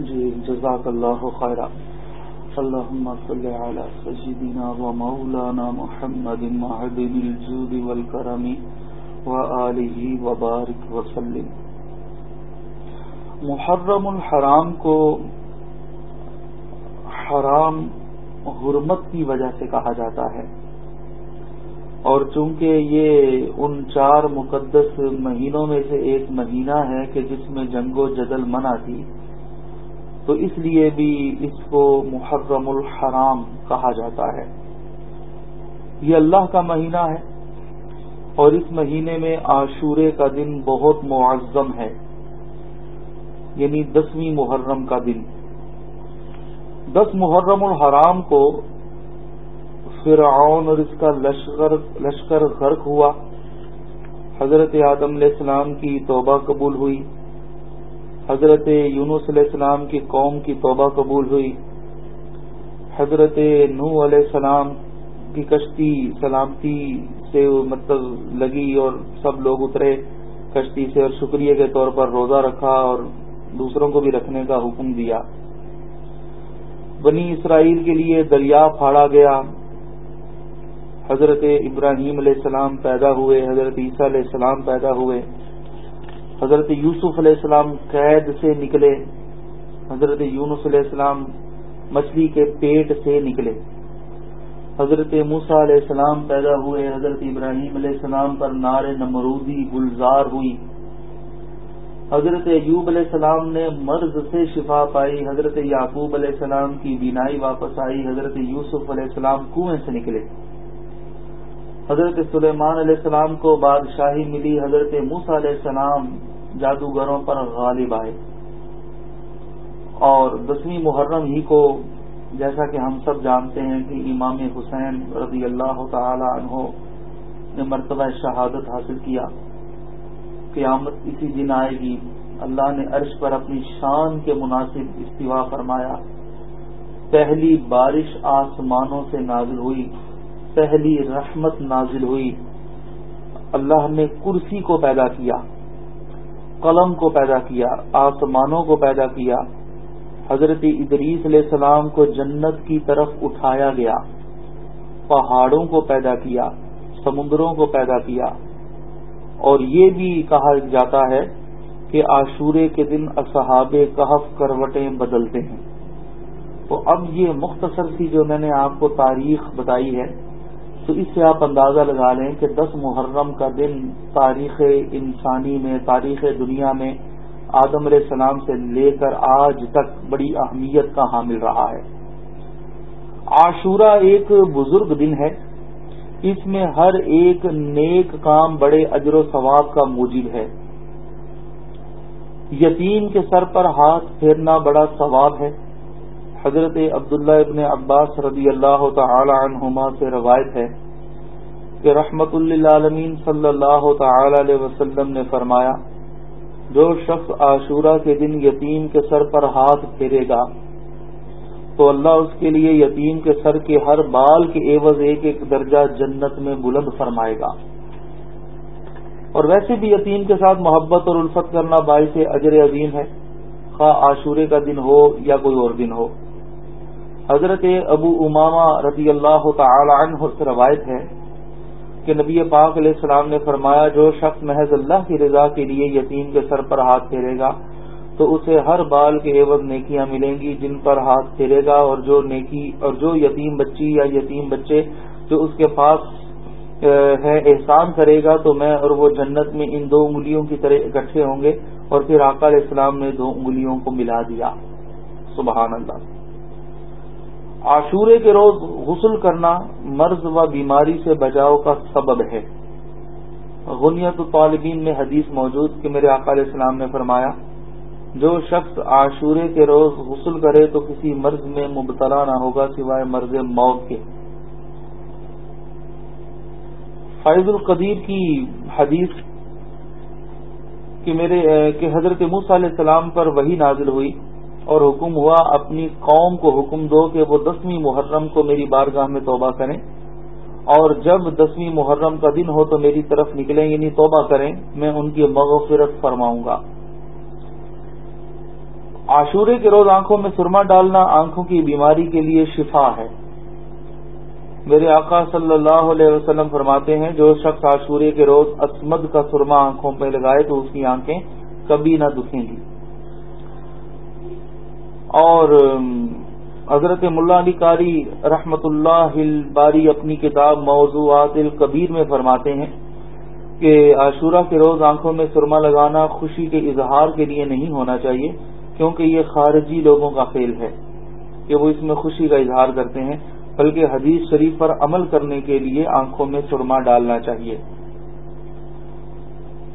جی جزاک اللہ خیرہ اللهم صل على سيدنا ومولانا محمد معدن الجود والكرم وآله وبارك وسلم محرم الحرام کو حرام حرمت کی وجہ سے کہا جاتا ہے۔ اور چونکہ یہ ان چار مقدس مہینوں میں سے ایک مہینہ ہے کہ جس میں جنگ و جدل منع تھی تو اس لیے بھی اس کو محرم الحرام کہا جاتا ہے۔ یہ اللہ کا مہینہ ہے اور اس مہینے میں عاشورے کا دن بہت معظم ہے۔ یعنی دسویں محرم کا دن۔ دس محرم الحرام کو فرعون اور اس کا لشکر لشکر غرق ہوا۔ حضرت آدم علیہ السلام کی توبہ قبول ہوئی۔ حضرت یونس علیہ السلام کی قوم کی توبہ قبول ہوئی۔ حضرت نو علیہ السلام کی کشتی سلامتی سے مطلب لگی اور سب لوگ اترے۔ کشتی سے اور شکریہ کے طور پر روزہ رکھا اور دوسروں کو بھی رکھنے کا حکم دیا۔ بنی اسرائیل کے لیے دریا پھاڑا گیا۔ حضرت ابراہیم علیہ السلام پیدا ہوئے، حضرت عیسیٰ علیہ السلام پیدا ہوئے۔ حضرت یوسف علیہ السلام قید سے نکلے، حضرت یونس علیہ السلام مچھلی کے پیٹ سے نکلے۔ حضرت موسا علیہ السلام پیدا ہوئے، حضرت ابراہیم علیہ السلام پر نار نمرودی گلزار ہوئی حضرت ایوب علیہ السلام نے مرض سے شفا پائی، حضرت یعقوب علیہ السلام کی بینائی واپس آئی، حضرت یوسف علیہ السلام کنویں سے نکلے۔ حضرت سلیمان علیہ السلام کو بادشاہی ملی، حضرت موسا علیہ السلام جادوگروں پر غالب آئے۔ اور دسویں محرم ہی کو جیسا کہ ہم سب جانتے ہیں کہ امام حسین رضی اللہ تعالی عنہ نے مرتبہ شہادت حاصل کیا۔ قیامت اسی دن آئے گی۔ اللہ نے عرش پر اپنی شان کے مناسب استفاع فرمایا۔ پہلی بارش آسمانوں سے نازل ہوئی، پہلی رحمت نازل ہوئی۔ اللہ نے کرسی کو پیدا کیا۔ قلم کو پیدا کیا، آسمانوں کو پیدا کیا۔ حضرت ادریس علیہ السلام کو جنت کی طرف اٹھایا گیا۔ پہاڑوں کو پیدا کیا، سمندروں کو پیدا کیا۔ اور یہ بھی کہا جاتا ہے کہ عاشورے کے دن اصحاب کہف کروٹیں بدلتے ہیں۔ تو اب یہ مختصر سی جو میں نے آپ کو تاریخ بتائی ہے تو اس سے آپ اندازہ لگا لیں کہ دس محرم کا دن تاریخ انسانی میں، تاریخ دنیا میں آدم علیہ السلام سے لے کر آج تک بڑی اہمیت کا حامل رہا ہے۔ عاشورہ ایک بزرگ دن ہے۔ اس میں ہر ایک نیک کام بڑے اجر و ثواب کا موجب ہے۔ یتیم کے سر پر ہاتھ پھیرنا بڑا ثواب ہے۔ حضرت عبداللہ ابن عباس رضی اللہ تعالی عنہما سے روایت ہے کہ رحمت اللہ عالمین صلی اللہ تعالی علیہ وسلم نے فرمایا، جو شخص عاشورہ کے دن یتیم کے سر پر ہاتھ پھیرے گا، تو اللہ اس کے لیے یتیم کے سر کے ہر بال کے عوض ایک ایک درجہ جنت میں بلند فرمائے گا۔ اور ویسے بھی یتیم کے ساتھ محبت اور الفت کرنا باعث اجر عظیم ہے، خواہ عاشورے کا دن ہو یا کوئی اور دن ہو۔ حضرت ابو اماما رضی اللہ تعالی عنہ سے روایت ہے کہ نبی پاک علیہ السلام نے فرمایا، جو شخص محض اللہ کی رضا کے لیے یتیم کے سر پر ہاتھ پھیرے گا، تو اسے ہر بال کے عوض نیکیاں ملیں گی جن پر ہاتھ پھیرے گا، اور جو نیکی، اور جو یتیم بچی یا یتیم بچے جو اس کے پاس ہے، احسان کرے گا، تو میں اور وہ جنت میں ان دو انگلیوں کی طرح اکٹھے ہوں گے، اور پھر آقا علیہ السلام نے دو انگلیوں کو ملا دیا۔ سبحان اللہ۔ عاشورے کے روز غسل کرنا مرض و بیماری سے بچاؤ کا سبب ہے۔ غنیت طالبین میں حدیث موجود کہ میرے آقا علیہ السلام نے فرمایا، جو شخص عاشورے کے روز غسل کرے تو کسی مرض میں مبتلا نہ ہوگا سوائے مرض موت کے۔ فائز القدیر کی حدیث کہ میرے، کہ حضرت موسیٰ علیہ السلام پر وہی نازل ہوئی۔ اور حکم ہوا اپنی قوم کو حکم دو کہ وہ دسویں محرم کو میری بارگاہ میں توبہ کریں۔ اور جب دسویں محرم کا دن ہو تو میری طرف نکلیں یعنی توبہ کریں، میں ان کی مغفرت فرماؤں گا۔ عاشورے کے روز آنکھوں میں سرما ڈالنا آنکھوں کی بیماری کے لیے شفا ہے۔ میرے آقا صلی اللہ علیہ وسلم فرماتے ہیں، جو شخص عاشورے کے روز اسمد کا سرما آنکھوں پہ لگائے تو اس کی آنکھیں کبھی نہ دکھیں گی۔ اور حضرت ملا علی قاری رحمت اللہ باری اپنی کتاب موضوعات القبیر میں فرماتے ہیں کہ عاشورہ کے روز آنکھوں میں سرما لگانا خوشی کے اظہار کے لیے نہیں ہونا چاہیے، کیونکہ یہ خارجی لوگوں کا فیل ہے کہ وہ اس میں خوشی کا اظہار کرتے ہیں، بلکہ حدیث شریف پر عمل کرنے کے لیے آنکھوں میں سرما ڈالنا چاہیے۔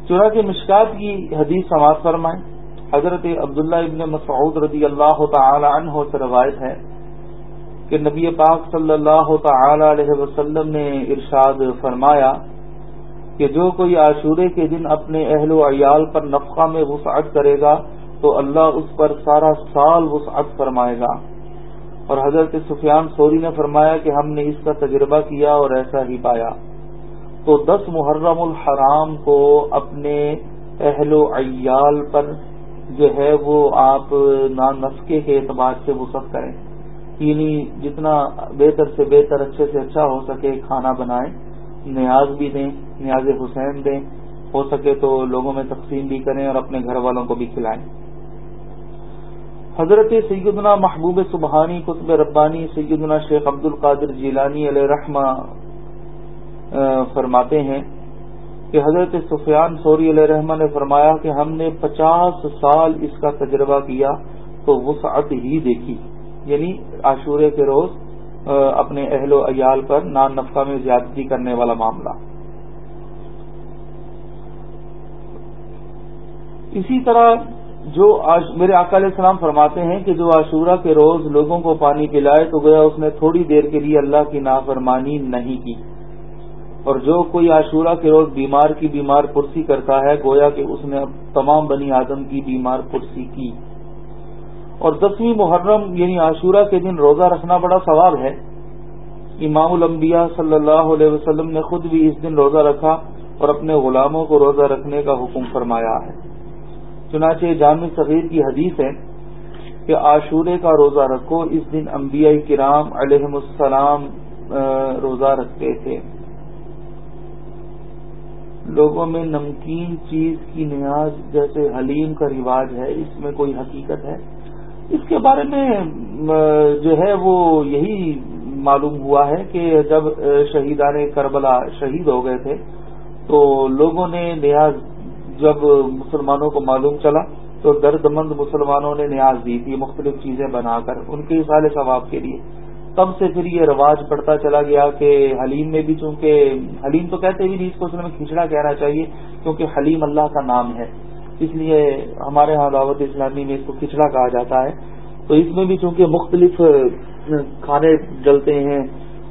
چورا کے مشکات کی حدیث سماعت فرمائیں۔ حضرت عبداللہ ابن مسعود رضی اللہ تعالی عنہ سے روایت ہے کہ نبی پاک صلی اللہ تعالی علیہ وسلم نے ارشاد فرمایا کہ جو کوئی عاشورے کے دن اپنے اہل و عیال پر نفقہ میں وسعت کرے گا تو اللہ اس پر سارا سال وسعت فرمائے گا۔ اور حضرت سفیان سوری نے فرمایا کہ ہم نے اس کا تجربہ کیا اور ایسا ہی پایا۔ تو دس محرم الحرام کو اپنے اہل و عیال پر جو ہے وہ آپ نان نسخے کے اعتبار سے وسعت کریں۔ یعنی جتنا بہتر سے بہتر اچھے سے اچھا ہو سکے کھانا بنائیں، نیاز بھی دیں، نیاز حسین دیں۔ ہو سکے تو لوگوں میں تقسیم بھی کریں اور اپنے گھر والوں کو بھی کھلائیں۔ حضرت سیدنا محبوب سبحانی قطب ربانی سیدنا شیخ عبد القادر جیلانی علیہ رحمہ فرماتے ہیں کہ حضرت سفیان سوری علیہ رحمہ نے فرمایا کہ ہم نے پچاس سال اس کا تجربہ کیا تو وسعت ہی دیکھی۔ یعنی عاشورے کے روز اپنے اہل و عیال پر نان نفقہ میں زیادتی کرنے والا معاملہ۔ اسی طرح جو میرے آقا علیہ السلام فرماتے ہیں کہ جو عاشورہ کے روز لوگوں کو پانی پلائے تو گویا اس نے تھوڑی دیر کے لیے اللہ کی نافرمانی نہیں کی۔ اور جو کوئی عاشورہ کے روز بیمار کی بیمار پرسی کرتا ہے، گویا کہ اس نے تمام بنی آدم کی بیمار پرسی کی۔ اور دسویں محرم یعنی عاشورہ کے دن روزہ رکھنا بڑا ثواب ہے۔ امام الانبیاء صلی اللہ علیہ وسلم نے خود بھی اس دن روزہ رکھا اور اپنے غلاموں کو روزہ رکھنے کا حکم فرمایا ہے۔ چنانچہ جامع صغیر کی حدیث ہے کہ عاشورے کا روزہ رکھو، اس دن انبیاء کرام علیہ السلام روزہ رکھتے تھے۔ لوگوں میں نمکین چیز کی نیاز جیسے حلیم کا رواج ہے، اس میں کوئی حقیقت ہے؟ اس کے بارے میں جو ہے وہ یہی معلوم ہوا ہے کہ جب شہیدان کربلا شہید ہو گئے تھے، تو لوگوں نے نیاز جب مسلمانوں کو معلوم چلا، تو درد مند مسلمانوں نے نیاز دی تھی، مختلف چیزیں بنا کر، ان کے سال ثواب کے لیے۔ تب سے پھر یہ رواج پڑتا چلا گیا کہ حلیم میں بھی چونکہ حلیم تو کہتے بھی نہیں اس کو، اس میں کھچڑا کہنا چاہیے کیونکہ حلیم اللہ کا نام ہے۔ اس لیے ہمارے ہاں دعوت اسلامی میں اس کو کھچڑا کہا جاتا ہے۔ تو اس میں بھی چونکہ مختلف کھانے جلتے ہیں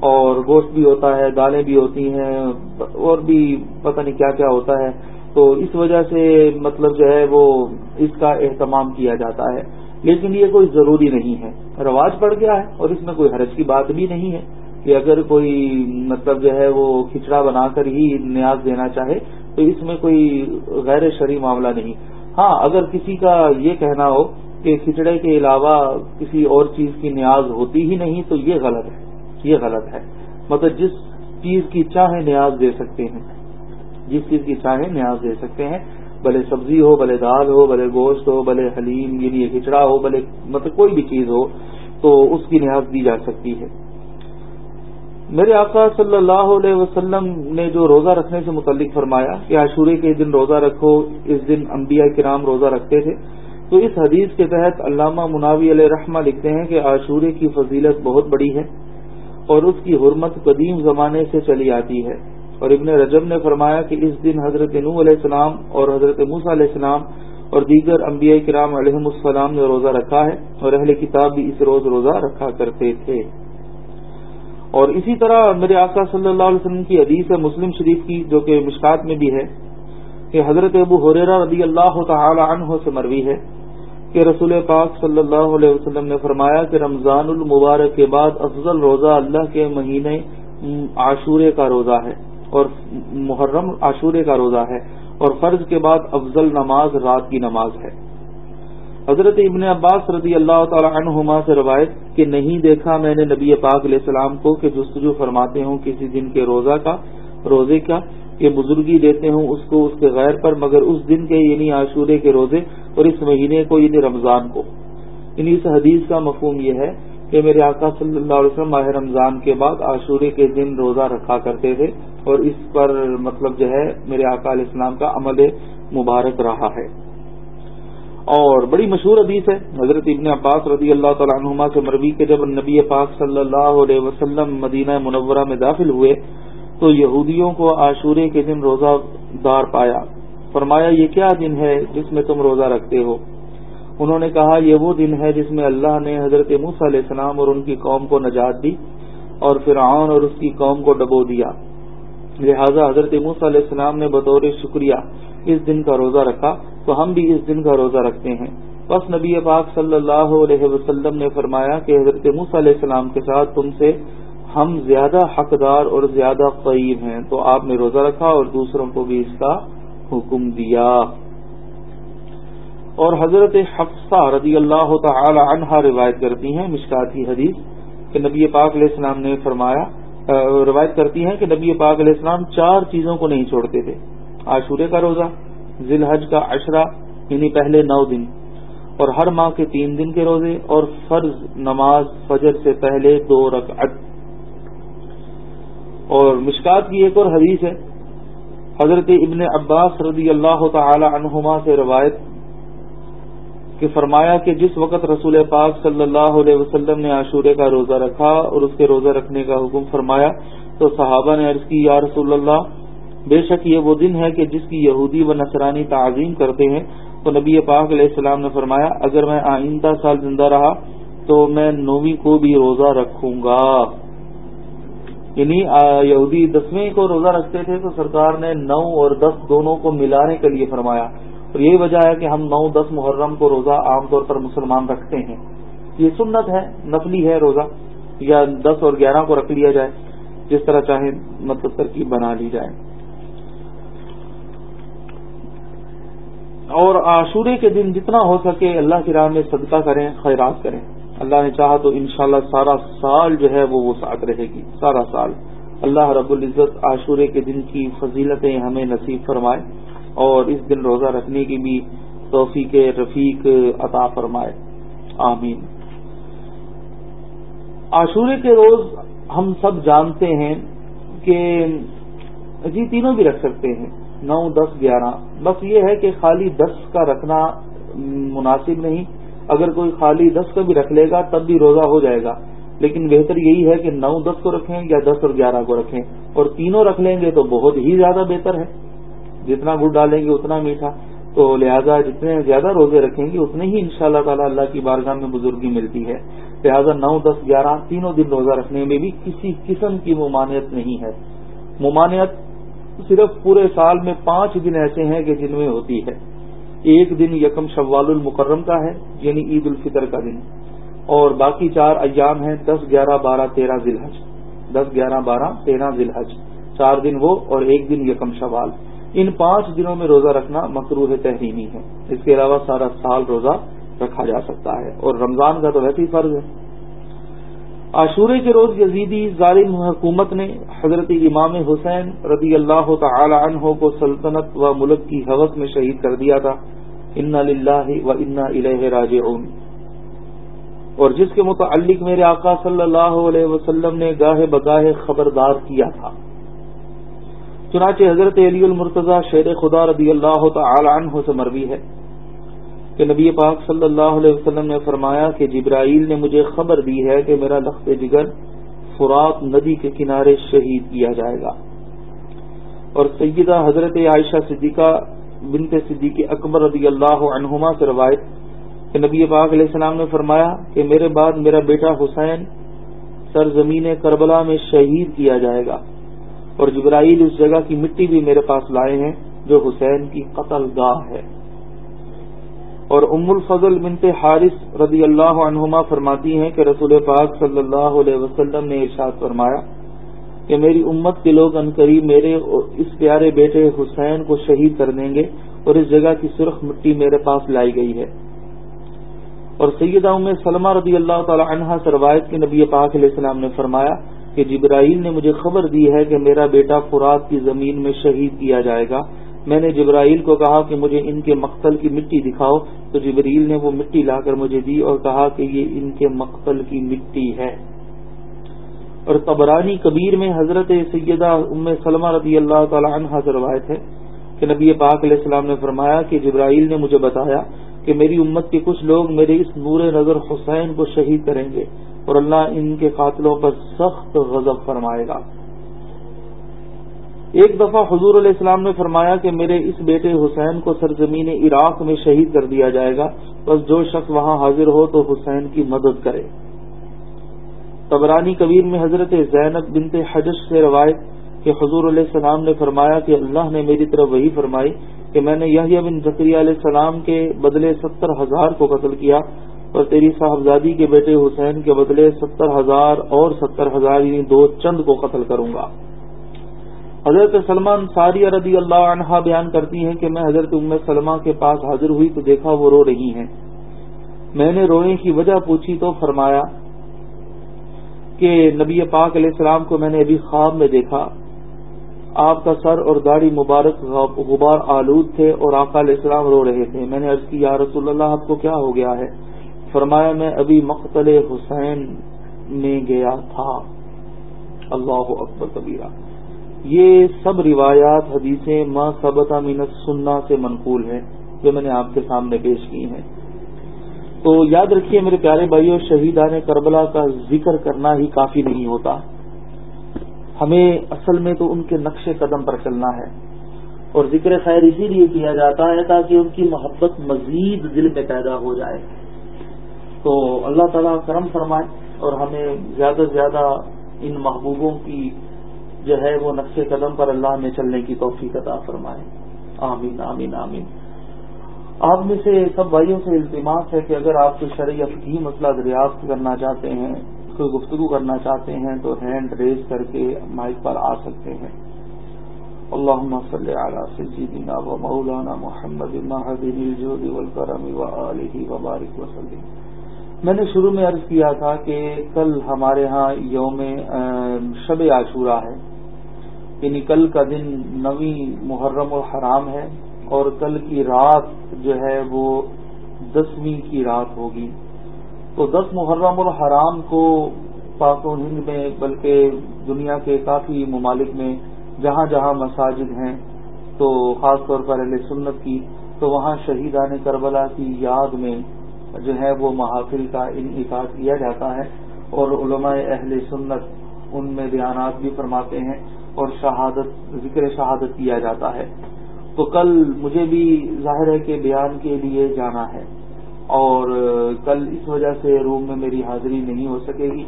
اور گوشت بھی ہوتا ہے، دالیں بھی ہوتی ہیں، اور بھی پتہ نہیں کیا کیا ہوتا ہے۔ تو اس وجہ سے مطلب جو ہے وہ اس کا اہتمام کیا جاتا ہے۔ لیکن یہ کوئی ضروری نہیں ہے۔ رواج پڑ گیا ہے اور اس میں کوئی حرج کی بات بھی نہیں ہے کہ اگر کوئی مطلب جو ہے وہ کھچڑا بنا کر ہی نیاز دینا چاہے تو اس میں کوئی غیر شرعی معاملہ نہیں۔ ہاں اگر کسی کا یہ کہنا ہو کہ کھچڑے کے علاوہ کسی اور چیز کی نیاز ہوتی ہی نہیں تو یہ غلط ہے۔ یہ غلط ہے۔ مطلب جس چیز کی چاہے نیاز دے سکتے ہیں۔ جس چیز کی چاہیں نیاز دے سکتے ہیں۔ بھلے سبزی ہو، بھلے دال ہو، بھلے گوشت ہو، بھلے حلیم یعنی کھچڑا ہو، بھلے مطلب کوئی بھی چیز ہو، تو اس کی نیاز دی جا سکتی ہے۔ میرے آقا صلی اللہ علیہ وسلم نے جو روزہ رکھنے سے متعلق فرمایا کہ عاشورے کے دن روزہ رکھو، اس دن انبیاء کرام روزہ رکھتے تھے، تو اس حدیث کے تحت علامہ مناوی علیہ رحمہ لکھتے ہیں کہ عاشورے کی فضیلت بہت بڑی ہے اور اس کی حرمت قدیم زمانے سے چلی آتی ہے۔ اور ابن رجب نے فرمایا کہ اس دن حضرت نو علیہ السلام اور حضرت موسیٰ علیہ السلام اور دیگر انبیاء کرام علیہ السلام نے روزہ رکھا ہے اور اہل کتاب بھی اس روز روزہ رکھا کرتے تھے۔ اور اسی طرح میرے آقا صلی اللہ علیہ وسلم کی حدیث ہے مسلم شریف کی جو کہ مشکات میں بھی ہے کہ حضرت ابو حریرا رضی اللہ تعالی عنہ سے مروی ہے کہ رسول پاک صلی اللہ علیہ وسلم نے فرمایا کہ رمضان المبارک کے بعد افضل روزہ اللہ کے مہینے عاشورے کا روزہ ہے۔ اور محرم عاشورے کا روزہ ہے اور فرض کے بعد افضل نماز رات کی نماز ہے۔ حضرت ابن عباس رضی اللہ تعالی عنہما سے روایت کہ نہیں دیکھا میں نے نبی پاک علیہ السلام کو کہ جستجو فرماتے ہوں کسی دن کے روزہ کا، روزے کا، کہ بزرگی دیتے ہوں اس کو اس کے غیر پر، مگر اس دن کے یعنی عاشورے کے روزے اور اس مہینے کو یعنی رمضان کو۔ یعنی اس حدیث کا مفہوم یہ ہے کہ میرے آقا صلی اللہ علیہ وسلم ماہ رمضان کے بعد عاشورے کے دن روزہ رکھا کرتے تھے۔ اور اس پر مطلب جو ہے میرے آقا علیہ السلام کا عمل مبارک رہا ہے۔ اور بڑی مشہور حدیث ہے، حضرت ابن عباس رضی اللہ تعالیٰ عنہما سے مروی کے جب نبی پاک صلی اللہ علیہ وسلم مدینہ منورہ میں داخل ہوئے، تو یہودیوں کو عاشورے کے دن روزہ دار پایا۔ فرمایا، یہ کیا دن ہے جس میں تم روزہ رکھتے ہو؟ انہوں نے کہا، یہ وہ دن ہے جس میں اللہ نے حضرت موس علیہ السلام اور ان کی قوم کو نجات دی اور فرعون اور اس کی قوم کو ڈبو دیا۔ لہذا حضرت موس علیہ السلام نے بطور شکریہ اس دن کا روزہ رکھا، تو ہم بھی اس دن کا روزہ رکھتے ہیں۔ بس نبی پاک صلی اللہ علیہ وسلم نے فرمایا کہ حضرت موس علیہ السلام کے ساتھ تم سے ہم زیادہ حقدار اور زیادہ قریب ہیں، تو آپ نے روزہ رکھا اور دوسروں کو بھی اس کا حکم دیا۔ اور حضرت حفصہ رضی اللہ تعالی عنہا روایت کرتی ہیں مشکاتی حدیث کہ نبی پاک علیہ السلام نے فرمایا روایت کرتی ہیں کہ نبی پاک علیہ السلام چار چیزوں کو نہیں چھوڑتے تھے۔ عاشورے کا روزہ ذی الحج کا عشرہ یعنی پہلے نو دن۔ اور ہر ماہ کے تین دن کے روزے اور فرض نماز فجر سے پہلے دو رکعت۔ اور مشکات کی ایک اور حدیث ہے، حضرت ابن عباس رضی اللہ تعالی عنہما سے روایت۔ کہ فرمایا کہ جس وقت رسول پاک صلی اللہ علیہ وسلم نے عاشورے کا روزہ رکھا اور اس کے روزہ رکھنے کا حکم فرمایا تو صحابہ نے عرض کی، یا رسول اللہ، بے شک یہ وہ دن ہے کہ جس کی یہودی و نصرانی تعظیم کرتے ہیں۔ تو نبی پاک علیہ السلام نے فرمایا، اگر میں آئندہ سال زندہ رہا تو میں نویں کو بھی روزہ رکھوں گا۔ یعنی یہودی دسویں کو روزہ رکھتے تھے تو سرکار نے نو اور دس دونوں کو ملانے کے لیے فرمایا۔ اور یہی وجہ ہے کہ ہم نو دس محرم کو روزہ عام طور پر مسلمان رکھتے ہیں۔ یہ سنت ہے، نفلی ہے روزہ، یا دس اور گیارہ کو رکھ لیا جائے، جس طرح چاہے مطلب ترکیب بنا لی جائے۔ اور عاشورے کے دن جتنا ہو سکے اللہ کی راہ میں صدقہ کریں، خیرات کریں۔ اللہ نے چاہا تو انشاءاللہ سارا سال جو ہے وہ وہ ساتھ رہے گی، سارا سال۔ اللہ رب العزت عاشورے کے دن کی فضیلتیں ہمیں نصیب فرمائے۔ اور اس دن روزہ رکھنے کی بھی توفیق رفیق عطا فرمائے۔ آمین۔ عاشورے کے روز ہم سب جانتے ہیں کہ جی تینوں بھی رکھ سکتے ہیں، نو، دس، گیارہ۔ بس یہ ہے کہ خالی دس کا رکھنا مناسب نہیں۔ اگر کوئی خالی دس کا بھی رکھ لے گا، تب بھی روزہ ہو جائے گا۔ لیکن بہتر یہی ہے کہ نو، دس کو رکھیں یا دس اور گیارہ کو رکھیں۔ اور تینوں رکھ لیں گے تو بہت ہی زیادہ بہتر ہے۔ جتنا گڑ ڈالیں گے اتنا میٹھا۔ تو لہذا جتنے زیادہ روزے رکھیں گے، اتنے ہی ان شاء اللہ اللہ کی بارگاہ میں بزرگی ملتی ہے۔ لہذا نو، دس، گیارہ، تینوں دن روزہ رکھنے میں بھی کسی قسم کی ممانعت نہیں ہے۔ ممانعت صرف پورے سال میں پانچ دن ایسے ہیں کہ جن میں ہوتی ہے۔ ایک دن یکم شوال المکرم کا ہے یعنی عید الفطر کا دن۔ اور باقی چار ایام ہیں، دس، گیارہ، بارہ، تیرہ ذی الحج۔ دس، گیارہ، بارہ، تیرہ ذی الحج۔ چار دن وہ اور ایک دن یکم شوال۔ ان پانچ دنوں میں روزہ رکھنا مقروح تحریمی ہے۔ اس کے علاوہ سارا سال روزہ رکھا جا سکتا ہے اور رمضان کا تو ویسے ہی فرض ہے۔ عاشورے کے روز یزیدی ظالم حکومت نے حضرت امام حسین رضی اللہ تعالی عنہ کو سلطنت و ملک کی حوث میں شہید کر دیا تھا۔ ان و انا الہ راج اور جس کے متعلق میرے آقا صلی اللہ علیہ وسلم نے گاہ بگاہ خبردار کیا تھا۔ چنانچہ حضرت علی المرتضی شیر خدا رضی اللہ تعالی عنہ سے مروی ہے کہ نبی پاک صلی اللہ علیہ وسلم نے فرمایا کہ جبرائیل نے مجھے خبر دی ہے کہ میرا لخت جگر فرات ندی کے کنارے شہید کیا جائے گا۔ اور سیدہ حضرت عائشہ صدیقہ بنت صدیق اکبر رضی اللہ عنہما سے روایت کہ نبی پاک علیہ السلام نے فرمایا کہ میرے بعد میرا بیٹا حسین سرزمین کربلا میں شہید کیا جائے گا۔ اور جبرائیل اس جگہ کی مٹی بھی میرے پاس لائے ہیں جو حسین کی قتل گاہ ہے۔ اور ام الفضل بنت حارث رضی اللہ عنہما فرماتی ہیں کہ رسول پاک صلی اللہ علیہ وسلم نے ارشاد فرمایا کہ میری امت کے لوگ قریب میرے اس پیارے بیٹے حسین کو شہید کر دیں گے اور اس جگہ کی سرخ مٹی میرے پاس لائی گئی ہے۔ اور سیدہ ام سلمہ رضی اللہ تعالی عنہ سے روایت کے نبی پاک علیہ السلام نے فرمایا کہ جبرائیل نے مجھے خبر دی ہے کہ میرا بیٹا فرات کی زمین میں شہید کیا جائے گا۔ میں نے جبرائیل کو کہا کہ مجھے ان کے مقتل کی مٹی دکھاؤ۔ تو جبرائیل نے وہ مٹی لا کر مجھے دی اور کہا کہ یہ ان کے مقتل کی مٹی ہے۔ اور قبرانی کبیر میں حضرت سیدہ ام سلمہ رضی اللہ تعالی عنہ سے روایت ہے کہ نبی پاک علیہ السلام نے فرمایا کہ جبرائیل نے مجھے بتایا کہ میری امت کے کچھ لوگ میرے اس نور نظر حسین کو شہید کریں گے۔ اور اللہ ان کے قاتلوں پر سخت غضب فرمائے گا۔ ایک دفعہ حضور علیہ السلام نے فرمایا کہ میرے اس بیٹے حسین کو سرزمین عراق میں شہید کر دیا جائے گا، بس جو شخص وہاں حاضر ہو تو حسین کی مدد کرے۔ قبرانی کبیر میں حضرت زینب بنت حجش سے روایت کہ حضور علیہ السلام نے فرمایا کہ اللہ نے میری طرف وہی فرمائی کہ میں نے یہ بن ذکری علیہ السلام کے بدلے ستر ہزار کو قتل کیا اور تیری صاحبزادی کے بیٹے حسین کے بدلے ستر ہزار اور ستر ہزار یعنی دو چند کو قتل کروں گا۔ حضرت سلمان ساری رضی اللہ عنہا بیان کرتی ہیں کہ میں حضرت ام سلمہ کے پاس حاضر ہوئی تو دیکھا وہ رو رہی ہیں۔ میں نے رونے کی وجہ پوچھی تو فرمایا کہ نبی پاک علیہ السلام کو میں نے ابھی خواب میں دیکھا۔ آپ کا سر اور داڑھی مبارک غبار آلود تھے اور آقا علیہ السلام رو رہے تھے۔ میں نے عرض کی، یا رسول اللہ، آپ کو کیا ہو گیا ہے؟ فرمایا، میں ابھی مقتل حسین میں گیا تھا۔ اللہ اکبر کبیرہ۔ یہ سب روایات، حدیثیں ماں سبت مینت سننا سے منقول ہیں، جو میں نے آپ کے سامنے پیش کی ہیں۔ تو یاد رکھیے میرے پیارے بھائیوں شہیدان کربلا کا ذکر کرنا ہی کافی نہیں ہوتا۔ ہمیں اصل میں تو ان کے نقش قدم پر چلنا ہے۔ اور ذکر خیر اسی لیے کیا جاتا ہے تاکہ ان کی محبت مزید دل میں پیدا ہو جائے۔ تو اللہ تعالیٰ کرم فرمائے اور ہمیں زیادہ سے زیادہ ان محبوبوں کی جو ہے وہ نقش قدم پر اللہ میں چلنے کی توفیق عطا فرمائے۔ آمین آمین آمین۔ آپ میں سے سب بھائیوں سے التماس ہے کہ اگر آپ کو شرعی ہی مسئلہ دریافت کرنا چاہتے ہیں، کوئی گفتگو کرنا چاہتے ہیں، تو ہینڈ ریز کر کے مائک پر آ سکتے ہیں۔ اللہ صلی علی سیدنا و مولانا محمد وبارک وسلم میں نے شروع میں عرض کیا تھا کہ کل ہمارے ہاں یوم شب عاشورہ ہے۔ یعنی کل کا دن نویں محرم الحرام ہے اور کل کی رات جو ہے وہ دسویں کی رات ہوگی۔ تو دس محرم الحرام کو پاک و ہند میں، بلکہ دنیا کے کافی ممالک میں جہاں جہاں مساجد ہیں، تو خاص طور پر اہل سنت کی، تو وہاں شہیدان کربلا کی یاد میں جو ہے وہ محافل کا انعقاد کیا جاتا ہے اور علماء اہل سنت ان میں بیانات بھی فرماتے ہیں اور شہادت، ذکر شہادت کیا جاتا ہے۔ تو کل مجھے بھی ظاہر ہے کہ بیان کے لیے جانا ہے اور کل اس وجہ سے روم میں میری حاضری نہیں ہو سکے گی۔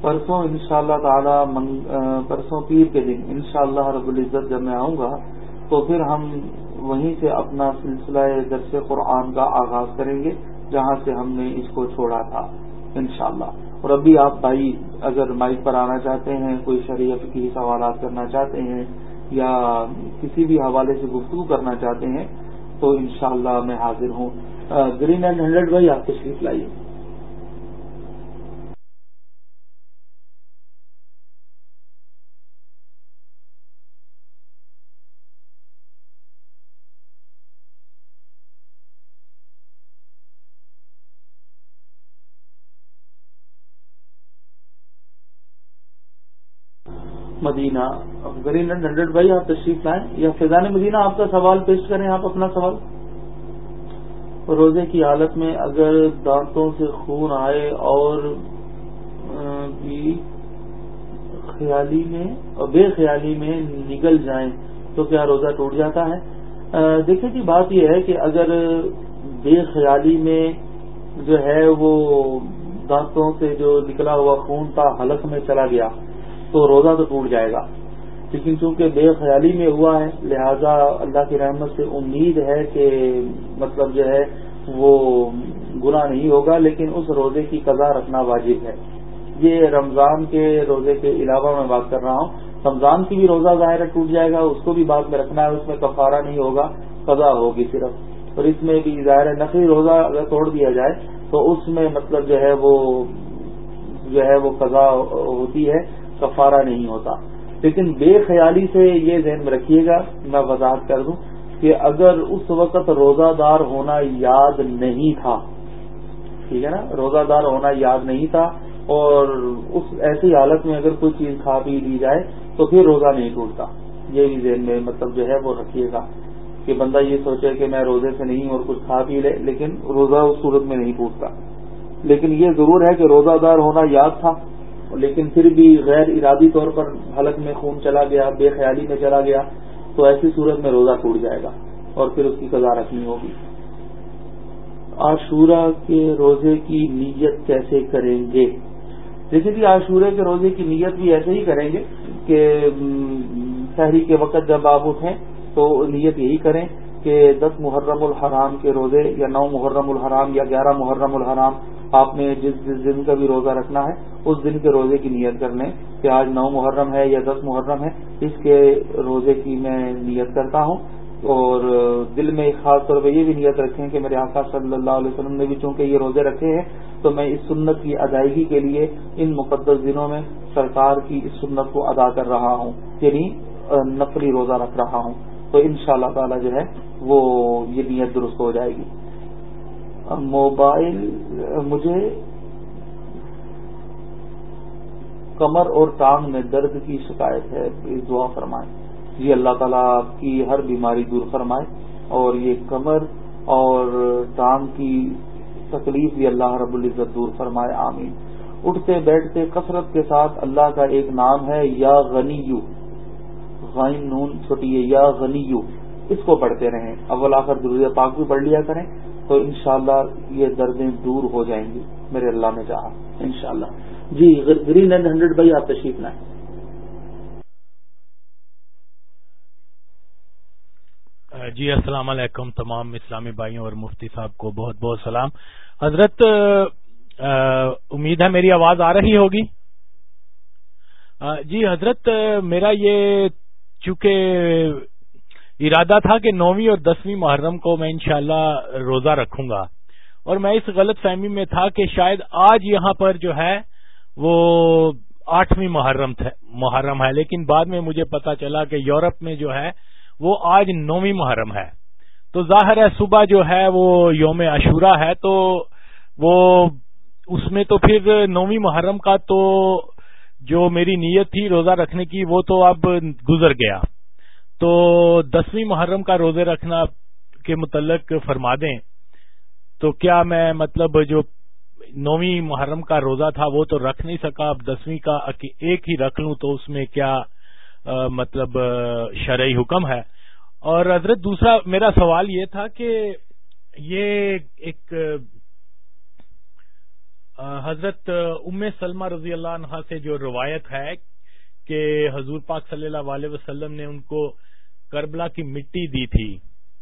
پرسوں ان شاء اللہ تعالی پرسوں پیر کے دن ان شاء اللہ رب العزت جب میں آؤں گا تو پھر ہم وہیں سے اپنا سلسلہ درس قرآن کا آغاز کریں گے۔ جہاں سے ہم نے اس کو چھوڑا تھا، انشاءاللہ۔ اور ابھی آپ بھائی اگر مائک پر آنا چاہتے ہیں، کوئی شریعت کی سوالات کرنا چاہتے ہیں یا کسی بھی حوالے سے گفتگو کرنا چاہتے ہیں، تو انشاءاللہ میں حاضر ہوں۔ گرین اینڈ ہنڈریڈ بھائی، آپ تشریف لائیے۔ مدینہ گرین اینڈ ہنڈریڈ بھائی، آپ تشریف لائیں، یا فیضان مدینہ آپ کا سوال پیش کریں، آپ اپنا سوال۔ روزے کی حالت میں اگر دانتوں سے خون آئے اور بھی خیالی میں اور بے خیالی میں نگل جائیں، تو کیا روزہ ٹوٹ جاتا ہے؟ دیکھیں جی بات یہ ہے کہ اگر بے خیالی میں جو ہے وہ دانتوں سے جو نکلا ہوا خون تھا، حلق میں چلا گیا تو روزہ تو ٹوٹ جائے گا۔ لیکن چونکہ بے خیالی میں ہوا ہے، لہذا اللہ کی رحمت سے امید ہے کہ مطلب جو ہے وہ گناہ نہیں ہوگا، لیکن اس روزے کی قضا رکھنا واجب ہے۔ یہ رمضان کے روزے کے علاوہ میں بات کر رہا ہوں۔ رمضان کی بھی روزہ ظاہر ٹوٹ جائے گا، اس کو بھی بات میں رکھنا ہے، اس میں کفارہ نہیں ہوگا، قضا ہوگی صرف۔ اور اس میں بھی ظاہر نقلی روزہ اگر توڑ دیا جائے تو اس میں مطلب جو ہے وہ جو ہے وہ قضا ہوتی ہے۔ کفارہ نہیں ہوتا۔ لیکن بے خیالی سے یہ ذہن میں رکھیے گا، میں وضاحت کر دوں کہ اگر اس وقت روزہ دار ہونا یاد نہیں تھا، ٹھیک ہے نا؟ روزہ دار ہونا یاد نہیں تھا اور اس ایسی حالت میں اگر کوئی چیز کھا پی لی جائے تو پھر روزہ نہیں ٹوٹتا۔ یہ بھی ذہن میں مطلب جو ہے وہ رکھیے گا کہ بندہ یہ سوچے کہ میں روزے سے نہیں اور کچھ کھا پی لے، لیکن روزہ اس صورت میں نہیں ٹوٹتا۔ لیکن یہ ضرور ہے کہ روزہ دار ہونا یاد تھا۔ لیکن پھر بھی غیر ارادی طور پر حلق میں خون چلا گیا، بے خیالی میں چلا گیا، تو ایسی صورت میں روزہ ٹوٹ جائے گا اور پھر اس کی قضا رکھنی ہوگی۔ عاشورہ کے روزے کی نیت کیسے کریں گے؟ دیکھیے جی عاشورے کے روزے کی نیت بھی ایسے ہی کریں گے کہ شہری کے وقت جب آپ اٹھیں تو نیت یہی کریں کہ دس محرم الحرام کے روزے یا نو محرم الحرام یا گیارہ محرم الحرام آپ نے جس جس دن کا بھی روزہ رکھنا ہے، اس دن کے روزے کی نیت کر لیں کہ آج نو محرم ہے یا دس محرم ہے، اس کے روزے کی میں نیت کرتا ہوں۔ اور دل میں خاص طور پہ یہ بھی نیت رکھیں کہ میرے آقا صلی اللہ علیہ وسلم نے بھی چونکہ یہ روزے رکھے ہیں، تو میں اس سنت کی ادائیگی کے لیے ان مقدس دنوں میں سرکار کی اس سنت کو ادا کر رہا ہوں یعنی نفلی روزہ رکھ رہا ہوں۔ تو ان شاء اللہ تعالی جو ہے، وہ یہ نیت درست ہو جائے گی۔ موبائل، مجھے کمر اور ٹانگ میں درد کی شکایت ہے دعا فرمائیں۔ جی اللہ تعالیٰ آپ کی ہر بیماری دور فرمائے اور یہ کمر اور ٹانگ کی تکلیف بھی اللہ رب العزت دور فرمائے، آمین۔ اٹھتے بیٹھتے کثرت کے ساتھ اللہ کا ایک نام ہے، یا غنی یو غائن نون چھوٹی ہے یا غنی یو اس کو پڑھتے رہیں۔ اول آخر ضروری پاک بھی پڑھ لیا کریں۔ تو انشاءاللہ یہ دردیں دور ہو جائیں گی میرے اللہ نے چاہا۔ انشاءاللہ۔ جی گرین اینڈ ہنڈریڈ بھائی آپ تشریف لائیں۔ جی السلام علیکم تمام اسلامی بھائیوں اور مفتی صاحب کو بہت بہت سلام۔ حضرت امید ہے میری آواز آ رہی ہوگی۔ جی حضرت میرا یہ چونکہ ارادہ تھا کہ نویں اور دسویں محرم کو میں انشاءاللہ روزہ رکھوں گا۔ اور میں اس غلط فہمی میں تھا کہ شاید آج یہاں پر جو ہے وہ آٹھویں محرم محرم ہے۔ لیکن بعد میں مجھے پتا چلا کہ یورپ میں جو ہے وہ آج نویں محرم ہے۔ تو ظاہر ہے صبح جو ہے وہ یوم عشورہ ہے، تو وہ اس میں تو پھر نویں محرم کا تو جو میری نیت تھی روزہ رکھنے کی، وہ تو اب گزر گیا۔ تو دسویں محرم کا روزے رکھنا کے متعلق فرما دیں۔ تو کیا میں مطلب جو نویں محرم کا روزہ تھا وہ تو رکھ نہیں سکا۔ اب دسویں کا ایک ہی رکھ لوں تو اس میں کیا مطلب شرعی حکم ہے۔ اور حضرت، دوسرا میرا سوال یہ تھا کہ یہ ایک حضرت ام سلمہ رضی اللہ عنہ سے جو روایت ہے کہ حضور پاک صلی اللہ علیہ وسلم نے ان کو کربلا کی مٹی دی تھی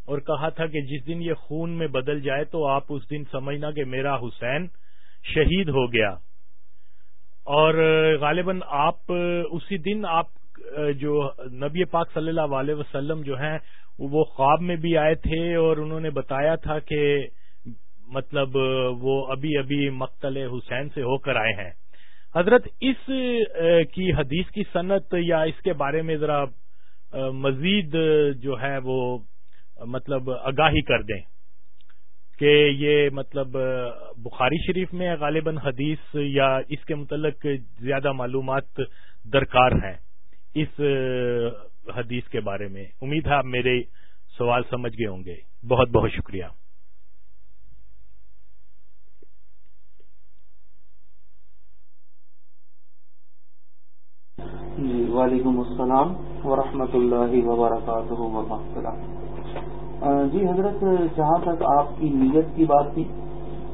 اور کہا تھا کہ جس دن یہ خون میں بدل جائے تو آپ اس دن سمجھنا کہ میرا حسین شہید ہو گیا۔ اور غالباً آپ اسی دن آپ، جو نبی پاک صلی اللہ علیہ وسلم جو ہیں، وہ خواب میں بھی آئے تھے اور انہوں نے بتایا تھا کہ مطلب وہ ابھی ابھی مقتل حسین سے ہو کر آئے ہیں۔ حضرت اس کی حدیث کی صنعت یا اس کے بارے میں ذرا مزید جو ہے وہ مطلب آگاہی کر دیں کہ یہ مطلب بخاری شریف میں غالباً حدیث یا اس کے متعلق زیادہ معلومات درکار ہیں اس حدیث کے بارے میں۔ امید ہے آپ میرے سوال سمجھ گئے ہوں گے۔ بہت بہت شکریہ۔ جی وعلیکم السلام۔ ورحمۃ اللہ وبرکاتہ جی حضرت، جہاں تک آپ کی نیت کی بات تھی،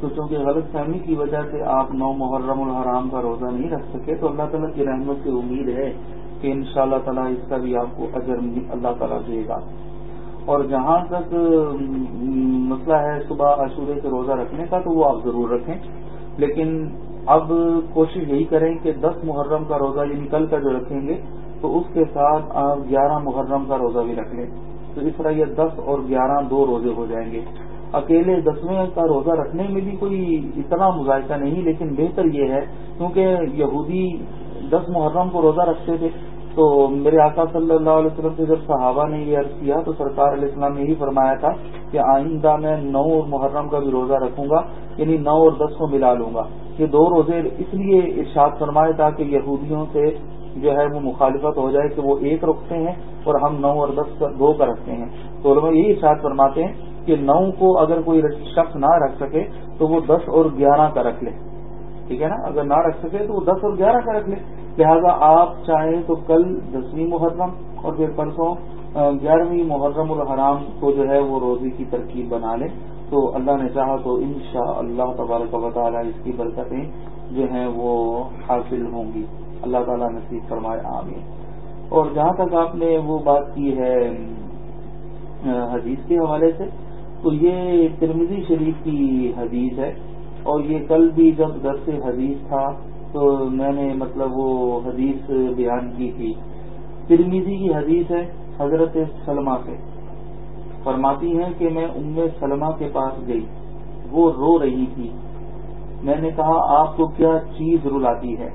تو چونکہ غلط فہمی کی وجہ سے آپ نو محرم الحرام کا روزہ نہیں رکھ سکے، تو اللہ تعالیٰ کی رحمت سے امید ہے کہ ان شاء اللہ تعالیٰ اس کا بھی آپ کو اجر اللہ تعالیٰ دے گا۔ اور جہاں تک مسئلہ ہے صبح عشورے سے روزہ رکھنے کا، تو وہ آپ ضرور رکھیں۔ لیکن اب کوشش یہی کریں کہ دس محرم کا روزہ یعنی یہ نکل کر جو رکھیں گے تو اس کے ساتھ آپ گیارہ محرم کا روزہ بھی رکھ لیں۔ تو اس طرح یہ دس اور گیارہ دو روزے ہو جائیں گے۔ اکیلے دسویں کا روزہ رکھنے میں بھی کوئی اتنا مذائقہ نہیں، لیکن بہتر یہ ہے، کیونکہ یہودی دس محرم کو روزہ رکھتے تھے۔ تو میرے آقا صلی اللہ علیہ وسلم سے جب صحابہ نے یہ عرض کیا، تو سرکار علیہ السلام نے یہی فرمایا تھا کہ آئندہ میں نو اور محرم کا بھی روزہ رکھوں گا یعنی نو اور دس کو ملا لوں گا۔ یہ دو روزے اس لیے ارشاد فرمائے تاکہ یہودیوں سے جو ہے وہ مخالفت ہو جائے کہ وہ ایک رکھتے ہیں اور ہم نو اور دس دو کا رکھتے ہیں۔ تو علماء یہی ارشاد فرماتے ہیں کہ نو کو اگر کوئی شخص نہ رکھ سکے تو وہ دس اور گیارہ کا رکھ لے۔ ٹھیک ہے نا؟ اگر نہ رکھ سکے تو وہ دس اور گیارہ کا رکھ لے۔ لہذا آپ چاہیں تو کل دسویں محرم اور پھر پرسوں گیارہویں محرم الحرام کو جو ہے وہ روزی کی ترکیب بنا لیں۔ تو اللہ نے چاہا تو ان شاء اللہ تبارک و تعالیٰ اس کی برکتیں جو ہیں وہ حاصل ہوں گی۔ اللہ تعالیٰ نصیب فرمائے، آمین۔ اور جہاں تک آپ نے وہ بات کی ہے حدیث کے حوالے سے، تو یہ ترمیزی شریف کی حدیث ہے۔ اور یہ کل بھی جب درس حدیث تھا، تو میں نے مطلب وہ حدیث بیان کی تھی۔ ترمیزی کی حدیث ہے حضرت سلمہ سے۔ فرماتی ہیں کہ میں ام سلمہ کے پاس گئی، وہ رو رہی تھی۔ میں نے کہا، آپ کو کیا چیز رلاتی ہے؟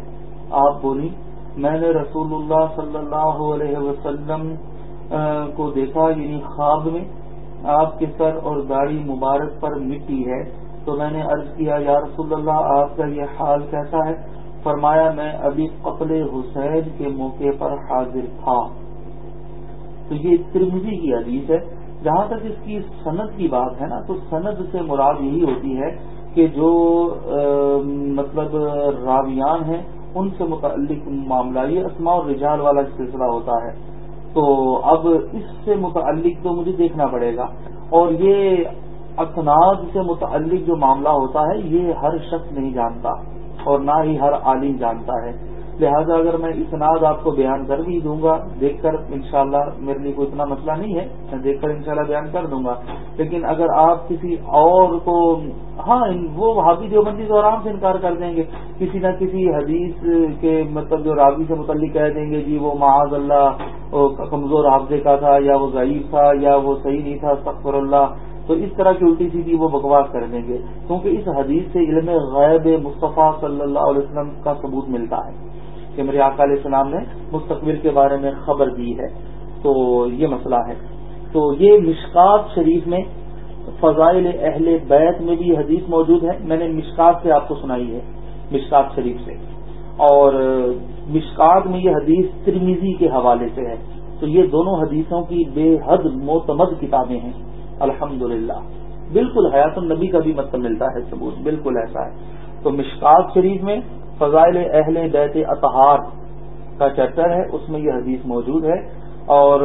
آپ بولی، میں نے رسول اللہ صلی اللہ علیہ وسلم کو دیکھا یعنی خواب میں، آپ کے سر اور داڑھی مبارک پر مٹی ہے، تو میں نے عرض کیا، یا رسول اللہ، آپ کا یہ حال کیسا ہے؟ فرمایا، میں ابھی قتل حسین کے موقع پر حاضر تھا۔ تو یہ ترمزی کی حدیث ہے۔ جہاں تک اس کی صنعت کی بات ہے نا، تو صنعت سے مراد یہی ہوتی ہے کہ جو مطلب راویان ہیں ان سے متعلق معاملہ، یہ اسماء اور رجال والا سلسلہ ہوتا ہے، تو اب اس سے متعلق تو مجھے دیکھنا پڑے گا۔ اور یہ اسناد سے متعلق جو معاملہ ہوتا ہے، یہ ہر شخص نہیں جانتا اور نہ ہی ہر عالم جانتا ہے۔ لہذا اگر میں اسناد آپ کو بیان کر بھی دوں گا، دیکھ کر انشاءاللہ میرے لیے کوئی اتنا مسئلہ نہیں ہے، میں دیکھ کر انشاءاللہ بیان کر دوں گا۔ لیکن اگر آپ کسی اور کو ہاں وہ حافظ دیوبندی تو آرام سے انکار کر دیں گے۔ کسی نہ کسی حدیث کے مطلب جو راوی سے متعلق کہہ دیں گے جی وہ معاذ اللہ کمزور حافظے کا تھا، یا وہ ضعیف تھا، یا وہ صحیح نہیں تھا سخر اللہ۔ تو اس طرح کی الٹی سیدھی وہ بکواس کر دیں گے۔ کیونکہ اس حدیث سے علم غیب مصطفیٰ صلی اللہ علیہ وسلم کا ثبوت ملتا ہے۔ کہ میرے آقا علیہ السلام نے مستقبل کے بارے میں خبر دی ہے۔ تو یہ مسئلہ ہے۔ تو یہ مشکات شریف میں فضائل اہل بیت میں بھی حدیث موجود ہے۔ میں نے مشکات سے آپ کو سنائی ہے۔ مشکات شریف سے۔ اور مشکات میں یہ حدیث ترمیزی کے حوالے سے ہے۔ تو یہ دونوں حدیثوں کی بے حد معتمد کتابیں ہیں۔ الحمد بالکل حیات النبی کا بھی مطلب ملتا ہے، ثبوت بالکل ایسا ہے۔ تو مشکات شریف میں فضائل اہل بیت اطہار کا چیپٹر ہے، اس میں یہ حدیث موجود ہے اور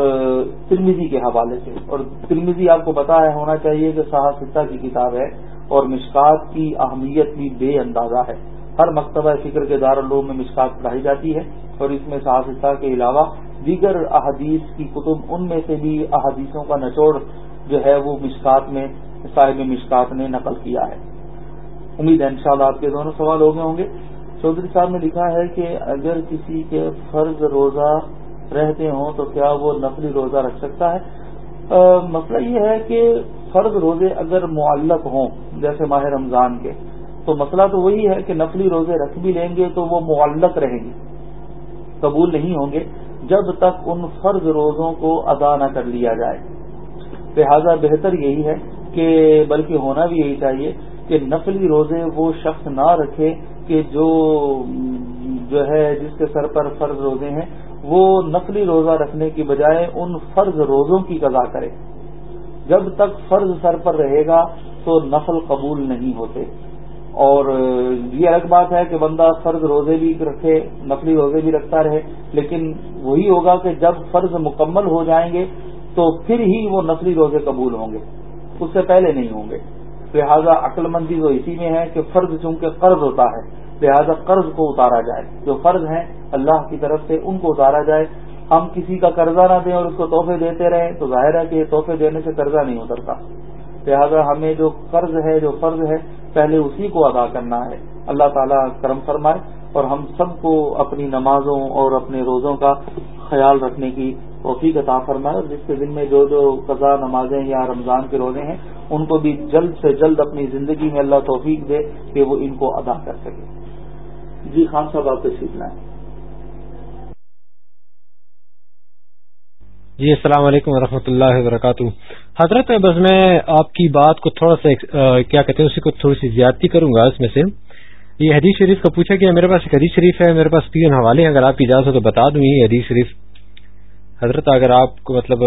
ترمیزی کے حوالے سے۔ اور ترمیزی آپ کو پتا ہے ہونا چاہیے کہ صحافتہ کی کتاب ہے اور مشکات کی اہمیت بھی بے اندازہ ہے۔ ہر مکتبہ فکر کے دارالعلوم میں مشکات پڑھائی جاتی ہے اور اس میں صحافتہ کے علاوہ دیگر احادیث کی کتب، ان میں سے بھی احادیثوں کا نچوڑ جو ہے وہ مشکات میں، صاحب مشکات نے نقل کیا ہے۔ امید ہے انشاءاللہ آپ کے دونوں سوال ہو گئے ہوں گے۔ چودھری صاحب نے لکھا ہے کہ اگر کسی کے فرض روزہ رہتے ہوں تو کیا وہ نفلی روزہ رکھ سکتا ہے؟ مسئلہ یہ ہے کہ فرض روزے اگر معلق ہوں، جیسے ماہ رمضان کے، تو مسئلہ تو وہی ہے کہ نفلی روزے رکھ بھی لیں گے تو وہ معلق رہیں گے، قبول نہیں ہوں گے جب تک ان فرض روزوں کو ادا نہ کر لیا جائے۔ لہذا بہتر یہی ہے کہ، بلکہ ہونا بھی یہی چاہیے کہ نفلی روزے وہ شخص نہ رکھے کہ جو جو ہے، جس کے سر پر فرض روزے ہیں، وہ نقلی روزہ رکھنے کی بجائے ان فرض روزوں کی قضا کرے۔ جب تک فرض سر پر رہے گا تو نفل قبول نہیں ہوتے۔ اور یہ الگ بات ہے کہ بندہ فرض روزے بھی رکھے، نقلی روزے بھی رکھتا رہے، لیکن وہی ہوگا کہ جب فرض مکمل ہو جائیں گے تو پھر ہی وہ نقلی روزے قبول ہوں گے۔ اس سے پہلے نہیں ہوں گے۔ لہذا عقل مندی تو اسی میں ہے کہ فرض چونکہ قرض ہوتا ہے، لہذا قرض کو اتارا جائے۔ جو فرض ہیں، اللہ کی طرف سے ان کو اتارا جائے۔ ہم کسی کا قرضہ نہ دیں اور اس کو تحفے دیتے رہیں، تو ظاہر ہے کہ یہ تحفے دینے سے قرضہ نہیں اترتا لہذا ہمیں جو قرض ہے، جو فرض ہے، پہلے اسی کو ادا کرنا ہے۔ اللہ تعالیٰ کرم فرمائے اور ہم سب کو اپنی نمازوں اور اپنے روزوں کا خیال رکھنے کی توفیق عطا فرمائے اور جس کے دن میں جو جو قضا نمازیں یا رمضان کے روزے ہیں، ان کو بھی جلد سے جلد اپنی زندگی میں اللہ توفیق دے کہ وہ ان کو ادا کر سکے۔ جی خان صاحب، آپ سے سیکھنا ہے جی السلام علیکم ورحمۃ اللہ وبرکاتہ۔ حضرت، بس میں آپ کی بات کو تھوڑا سا کیا کہتے ہیں، اسی کو تھوڑی سی زیادتی کروں گا اس میں سے۔ یہ حدیث شریف کا پوچھا کہ میرے پاس ایک حدیث شریف ہے، میرے پاس تین حوالے ہیں۔ اگر آپ کی اجازت ہو تو بتا دوں، یہ حدیث شریف حضرت، اگر آپ کو مطلب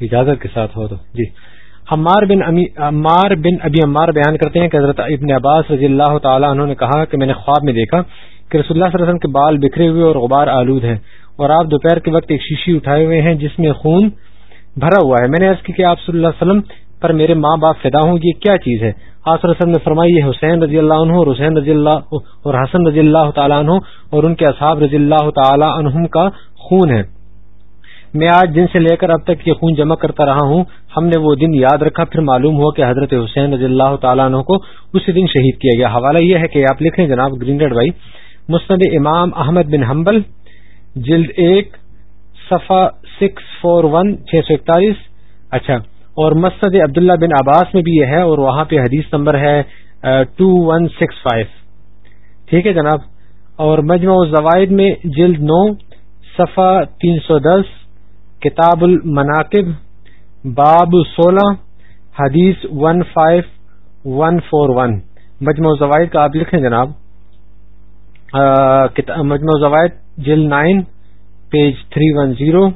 اجازت کے ساتھ ہو تو۔ جی۔ ہمار بن عمار بن ابی عمار بیان کرتے ہیں کہ حضرت ابن عباس رضی اللہ تعالیٰ انہوں نے کہا کہ میں نے خواب میں دیکھا کہ رسول اللہ صلی اللہ علیہ وسلم کے بال بکھرے ہوئے اور غبار آلود ہیں اور آپ دوپہر کے وقت ایک شیشی اٹھائے ہوئے ہیں جس میں خون بھرا ہوا ہے۔ میں نے عرض کی کہ آپ صلی اللہ علیہ وسلم پر میرے ماں باپ فدا ہوں، یہ کیا چیز ہے؟ آپ صلی اللہ علیہ وسلم نے فرمائی، یہ حسین رضی اللہ عنہ اور حسین رضی اللہ اور حسن رضی اللہ تعالیٰ عنہ اور ان کے اصحاب رضی اللہ تعالیٰ عنہم کا خون ہے۔ میں آج دن سے لے کر اب تک یہ خون جمع کرتا رہا ہوں، ہم نے وہ دن یاد رکھا، پھر معلوم ہوا کہ حضرت حسین رضی اللہ تعالیٰ عنہ کو اسی دن شہید کیا گیا۔ حوالہ یہ ہے کہ آپ لکھیں جناب گرین ریڈ بھائی، مسند امام احمد بن حنبل، جلد ایک صفا سکس فور ون، چھ سو اکتالیس۔ اچھا اور مسد عبداللہ بن عباس میں بھی یہ ہے اور وہاں پہ حدیث نمبر ہے ٹو ون سکس فائیو۔ ٹھیک ہے جناب، اور مجموع الزوائد میں جلد نو صفا تین سو دس۔ کتاب المناقب، باب سولہ، حدیث one five one four one مجموع الزوائد کا آپ لکھیں جناب. مجموع الزوائد جلد nine, page three one zero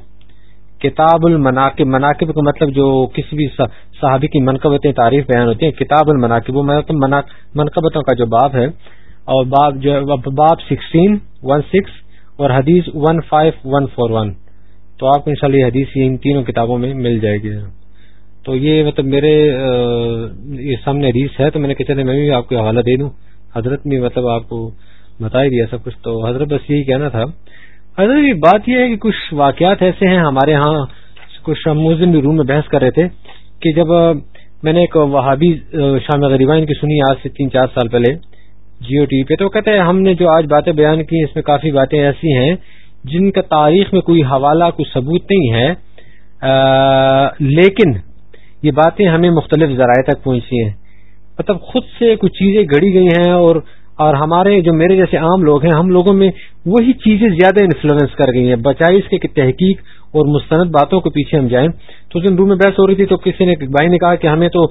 کتاب المناقب، مناقب کا مطلب جو کسی بھی صحابی کی منقبتیں، تعریف بیان ہوتی ہیں، کتاب المناقب مطلب منقبتوں کا جو باب ہے، اور باب جو باب سکسٹین ون سکس اور حدیث one five one four one تو آپ کو ان شاء اللہ یہ حدیث ان تینوں کتابوں میں مل جائے گی۔ تو یہ مطلب میرے یہ سامنے حدیث ہے تو میں نے کہا میں بھی آپ کو حوالہ دے دوں۔ حضرت نے مطلب آپ کو بتا ہی دیا سب کچھ۔ تو حضرت بس یہی کہنا تھا۔ حضرت جی، بات یہ ہے کہ کچھ واقعات ایسے ہیں ہمارے ہاں کچھ موزن بھی روم میں بحث کر رہے تھے کہ جب میں نے ایک وہابی شام غریبان کی سنی آج سے تین چار سال پہلے جیو ٹی وی پہ۔ تو کہتے ہیں ہم نے جو آج باتیں بیان کی اس میں کافی باتیں ایسی ہیں جن کا تاریخ میں کوئی حوالہ، کوئی ثبوت نہیں ہے لیکن یہ باتیں ہمیں مختلف ذرائع تک پہنچی ہیں۔ مطلب خود سے کچھ چیزیں گڑی گئی ہیں اور اور ہمارے جو میرے جیسے عام لوگ ہیں، ہم لوگوں میں وہی چیزیں زیادہ انفلوئنس کر گئی ہیں۔ بچائے اس کے تحقیق اور مستند باتوں کے پیچھے ہم جائیں۔ تو جن روم میں بحث ہو رہی تھی تو کسی نے بھائی نے کہا کہ ہمیں تو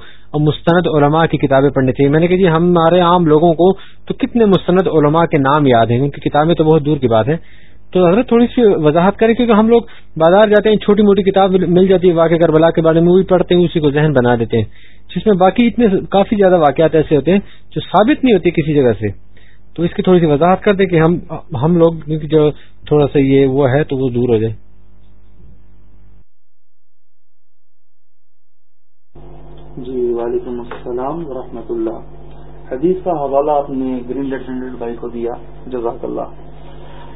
مستند علماء کی کتابیں پڑھنی چاہیے۔ میں نے کہا جی ہمارے عام لوگوں کو تو کتنے مستند علماء کے نام یاد ہیں؟ ان کی کتابیں تو بہت دور کی بات ہے تو حضرت تھوڑی سی وضاحت کریں کیونکہ ہم لوگ بازار جاتے ہیں، چھوٹی موٹی کتاب مل جاتی ہے واقع کربلا کے بارے میں وہی پڑھتے ہیں، اسی کو ذہن بنا دیتے ہیں۔ جس میں باقی اتنے کافی زیادہ واقعات ایسے ہوتے ہیں جو ثابت نہیں ہوتی کسی جگہ سے۔ تو اس کی تھوڑی سی وضاحت کر دیں کہ ہم ہم لوگ جو تھوڑا سا یہ وہ ہے تو وہ دور ہو جائے۔ جی وعلیکم السلام ورحمۃ اللہ۔ حدیث کا حوالہ آپ نے گرین ہنڈریڈ بھائی کو دیا۔ جزاک اللہ۔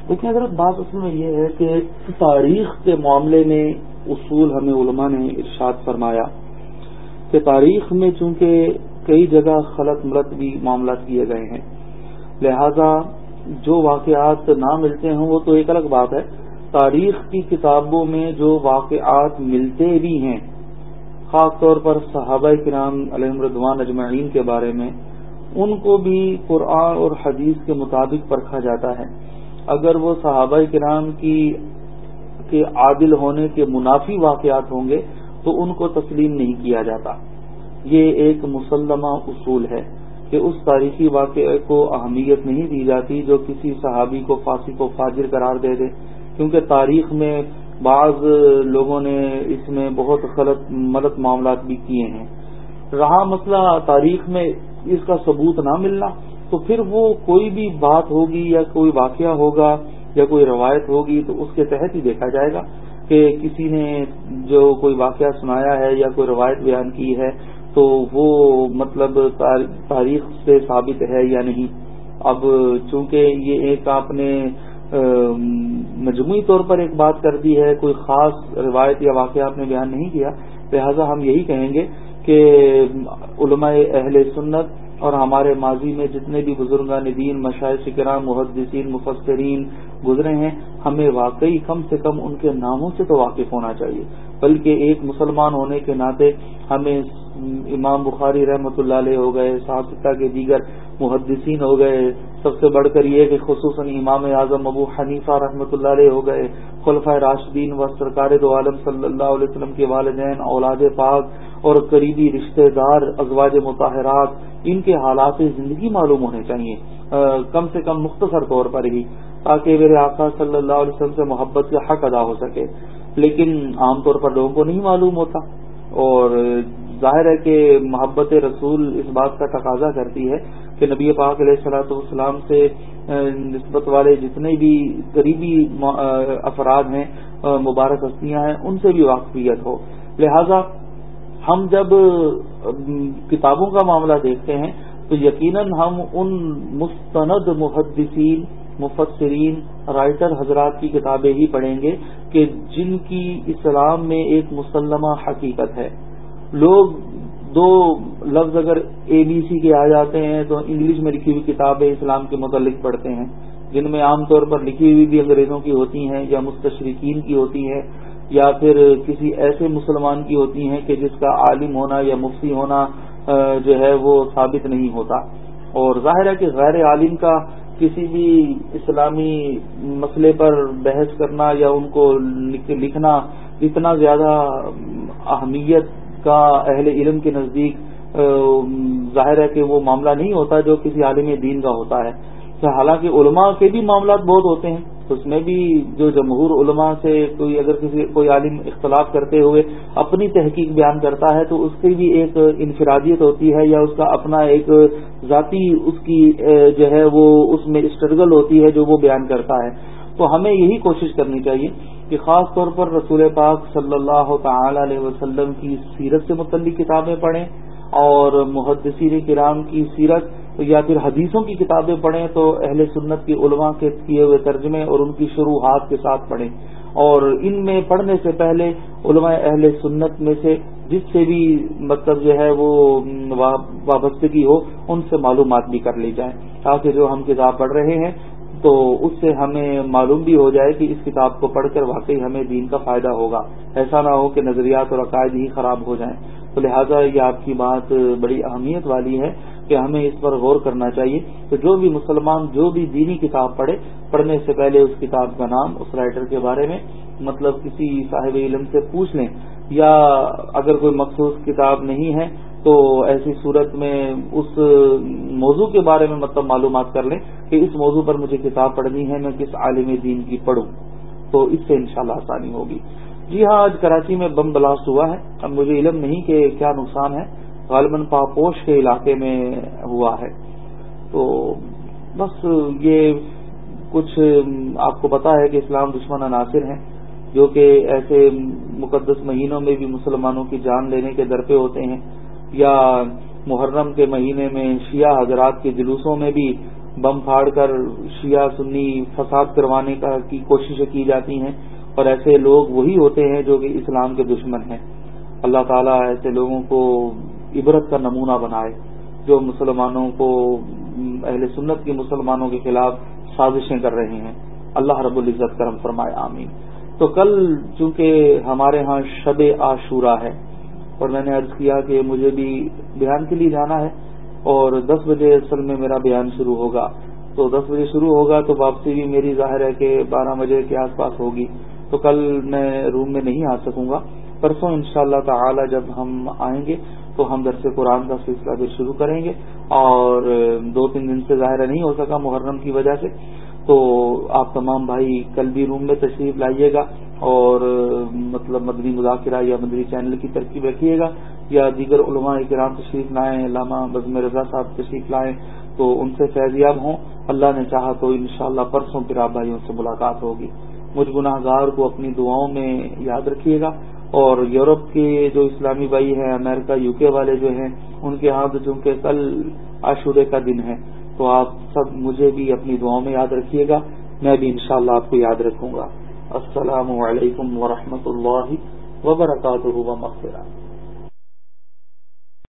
لیکن اگر بات اس میں یہ ہے کہ تاریخ کے معاملے میں اصول ہمیں علماء نے ارشاد فرمایا کہ تاریخ میں چونکہ کئی جگہ خلط ملت بھی معاملات کیے گئے ہیں، لہذا جو واقعات نہ ملتے ہیں وہ تو ایک الگ بات ہے۔ تاریخ کی کتابوں میں جو واقعات ملتے بھی ہیں، خاص طور پر صحابہ کرام علیہ ردوان اجمعین کے بارے میں، ان کو بھی قرآن اور حدیث کے مطابق پرکھا جاتا ہے۔ اگر وہ صحابہ کرام کی کے عادل ہونے کے منافی واقعات ہوں گے تو ان کو تسلیم نہیں کیا جاتا۔ یہ ایک مسلمہ اصول ہے کہ اس تاریخی واقعے کو اہمیت نہیں دی جاتی جو کسی صحابی کو فاسی کو فاجر قرار دے دے۔ کیونکہ تاریخ میں بعض لوگوں نے اس میں بہت غلط ملت معاملات بھی کیے ہیں۔ رہا مسئلہ تاریخ میں اس کا ثبوت نہ ملنا۔ تو پھر وہ کوئی بھی بات ہوگی یا کوئی واقعہ ہوگا یا کوئی روایت ہوگی تو اس کے تحت ہی دیکھا جائے گا کہ کسی نے جو کوئی واقعہ سنایا ہے یا کوئی روایت بیان کی ہے تو وہ مطلب تاریخ سے ثابت ہے یا نہیں۔ اب چونکہ یہ ایک آپ نے مجموعی طور پر ایک بات کر دی ہے، کوئی خاص روایت یا واقعہ آپ نے بیان نہیں کیا، لہذا ہم یہی کہیں گے کہ علماء اہل سنت اور ہمارے ماضی میں جتنے بھی بزرگان دین مشاعر کرام، محدثین، مفسرین گزرے ہیں، ہمیں واقعی کم سے کم ان کے ناموں سے تو واقف ہونا چاہیے۔ بلکہ ایک مسلمان ہونے کے ناطے ہمیں امام بخاری رحمۃ اللہ علیہ ہو گئے صحابہ کے دیگر محدثین ہو گئے، سب سے بڑھ کر یہ کہ خصوصاً امام اعظم ابو حنیفہ رحمۃ اللہ علیہ ہو گئے خلفۂ راشدین و سرکار دو عالم صلی اللہ علیہ وسلم کے والدین، اولاد پاک اور قریبی رشتہ دار، ازواج مطالعات ان کے حالات زندگی معلوم ہونے چاہیے کم سے کم مختصر طور پر ہی، تاکہ میرے آقا صلی اللہ علیہ وسلم سے محبت کا حق ادا ہو سکے۔ لیکن عام طور پر لوگوں کو نہیں معلوم ہوتا۔ اور ظاہر ہے کہ محبت رسول اس بات کا تقاضا کرتی ہے کہ نبی پاک علیہ السلاۃ والسلام سے نسبت والے جتنے بھی قریبی افراد ہیں مبارک ہستیاں ہیں، ان سے بھی واقفیت ہو۔ لہذا ہم جب کتابوں کا معاملہ دیکھتے ہیں تو یقیناً ہم ان مستند محدثین، مفسرین، رائٹر حضرات کی کتابیں ہی پڑھیں گے۔ کہ جن کی اسلام میں ایک مسلمہ حقیقت ہے۔ لوگ دو لفظ اگر اے بی سی کے آ جاتے ہیں تو انگلش میں لکھی ہوئی کتابیں اسلام کے متعلق پڑھتے ہیں۔ جن میں عام طور پر لکھی ہوئی بھی انگریزوں کی ہوتی ہیں یا مستشرقین کی ہوتی ہیں یا پھر کسی ایسے مسلمان کی ہوتی ہیں کہ جس کا عالم ہونا یا مفتی ہونا جو ہے وہ ثابت نہیں ہوتا۔ اور ظاہر ہے کہ غیر عالم کا کسی بھی اسلامی مسئلے پر بحث کرنا یا ان کو لکھنا اتنا زیادہ اہمیت کا اہل علم کے نزدیک ظاہر ہے کہ وہ معاملہ نہیں ہوتا جو کسی عالم دین کا ہوتا ہے۔ حالانکہ علماء کے بھی معاملات بہت ہوتے ہیں۔ اس میں بھی جو جمہور علماء سے کوئی اگر کسی کوئی عالم اختلاف کرتے ہوئے اپنی تحقیق بیان کرتا ہے تو اس کی بھی ایک انفرادیت ہوتی ہے یا اس کا اپنا ایک ذاتی اس کی جو ہے وہ اس میں اسٹرگل ہوتی ہے جو وہ بیان کرتا ہے۔ تو ہمیں یہی کوشش کرنی چاہیے کہ خاص طور پر رسول پاک صلی اللہ تعالی علیہ وسلم کی سیرت سے متعلق کتابیں پڑھیں اور محدثین کرام کی سیرت یا پھر حدیثوں کی کتابیں پڑھیں تو اہل سنت کی علماء کے کیے ہوئے ترجمے اور ان کی شروحات کے ساتھ پڑھیں۔ اور ان میں پڑھنے سے پہلے علماء اہل سنت میں سے جس سے بھی مطلب جو ہے وہ وابستگی ہو، ان سے معلومات بھی کر لی جائیں۔ تاکہ جو ہم کتاب پڑھ رہے ہیں تو اس سے ہمیں معلوم بھی ہو جائے کہ اس کتاب کو پڑھ کر واقعی ہمیں دین کا فائدہ ہوگا۔ ایسا نہ ہو کہ نظریات اور عقائد ہی خراب ہو جائیں۔ تو لہٰذا یہ آپ کی بات بڑی اہمیت والی ہے کہ ہمیں اس پر غور کرنا چاہیے۔ کہ جو بھی مسلمان جو بھی دینی کتاب پڑھے، پڑھنے سے پہلے اس کتاب کا نام، اس رائٹر کے بارے میں مطلب کسی صاحب علم سے پوچھ لیں۔ یا اگر کوئی مخصوص کتاب نہیں ہے تو ایسی صورت میں اس موضوع کے بارے میں مطلب معلومات کر لیں کہ اس موضوع پر مجھے کتاب پڑھنی ہے، میں کس عالم دین کی پڑھوں؟ تو اس سے انشاءاللہ آسانی ہوگی۔ جی ہاں آج کراچی میں بم بلاسٹ ہوا ہے۔ اب مجھے علم نہیں کہ کیا نقصان ہے۔ غالباً پاپوش کے علاقے میں ہوا ہے۔ تو بس یہ کچھ آپ کو پتا ہے کہ اسلام دشمن عناصر ہیں، جو کہ ایسے مقدس مہینوں میں بھی مسلمانوں کی جان لینے کے درپے ہوتے ہیں۔ یا محرم کے مہینے میں شیعہ حضرات کے جلوسوں میں بھی بم پھاڑ کر شیعہ سنی فساد کروانے کا کی کوششیں کی جاتی ہیں اور ایسے لوگ وہی ہوتے ہیں جو کہ اسلام کے دشمن ہیں۔ اللہ تعالیٰ ایسے لوگوں کو عبرت کا نمونہ بنائے جو مسلمانوں کو، اہل سنت کی مسلمانوں کے خلاف سازشیں کر رہے ہیں۔ اللہ رب العزت کرم فرمائے، آمین۔ تو کل چونکہ ہمارے ہاں شب عاشورہ ہے اور میں نے عرض کیا کہ مجھے بھی بیان کے لیے جانا ہے اور دس بجے اصل میں میرا بیان شروع ہوگا۔ تو دس بجے شروع ہوگا تو واپسی بھی میری ظاہر ہے کہ بارہ بجے کے آس پاس ہوگی۔ تو کل میں روم میں نہیں آ سکوں گا۔ پرسوں ان شاء اللہ تعالی جب ہم آئیں گے تو ہم درس قرآن کا سلسلہ بھی شروع کریں گے۔ اور دو تین دن سے ظاہر نہیں ہو سکا محرم کی وجہ سے۔ تو آپ تمام بھائی کل بھی روم میں تشریف لائیے گا۔ اور مطلب مدنی مذاکرہ یا مدنی چینل کی ترکیب رکھیے گا یا دیگر علماء کرام تشریف لائیں، علامہ بزم رضا صاحب تشریف لائیں، تو ان سے فیضیاب ہوں۔ اللہ نے چاہا تو انشاءاللہ پرسوں پھر آپ بھائیوں سے ملاقات ہوگی۔ مجھ گناہ گار کو اپنی دعاؤں میں یاد رکھیے گا۔ اور یورپ کے جو اسلامی بھائی ہیں، امریکہ، یو کے والے جو ہیں، ان کے ہاں چونکہ کل عاشورے کا دن ہے، تو آپ سب مجھے بھی اپنی دعاؤں میں یاد رکھیے گا۔ میں بھی انشاءاللہ شاء آپ کو یاد رکھوں گا۔ السلام علیکم ورحمۃ اللہ وبرکاتہ